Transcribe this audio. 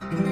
Bye.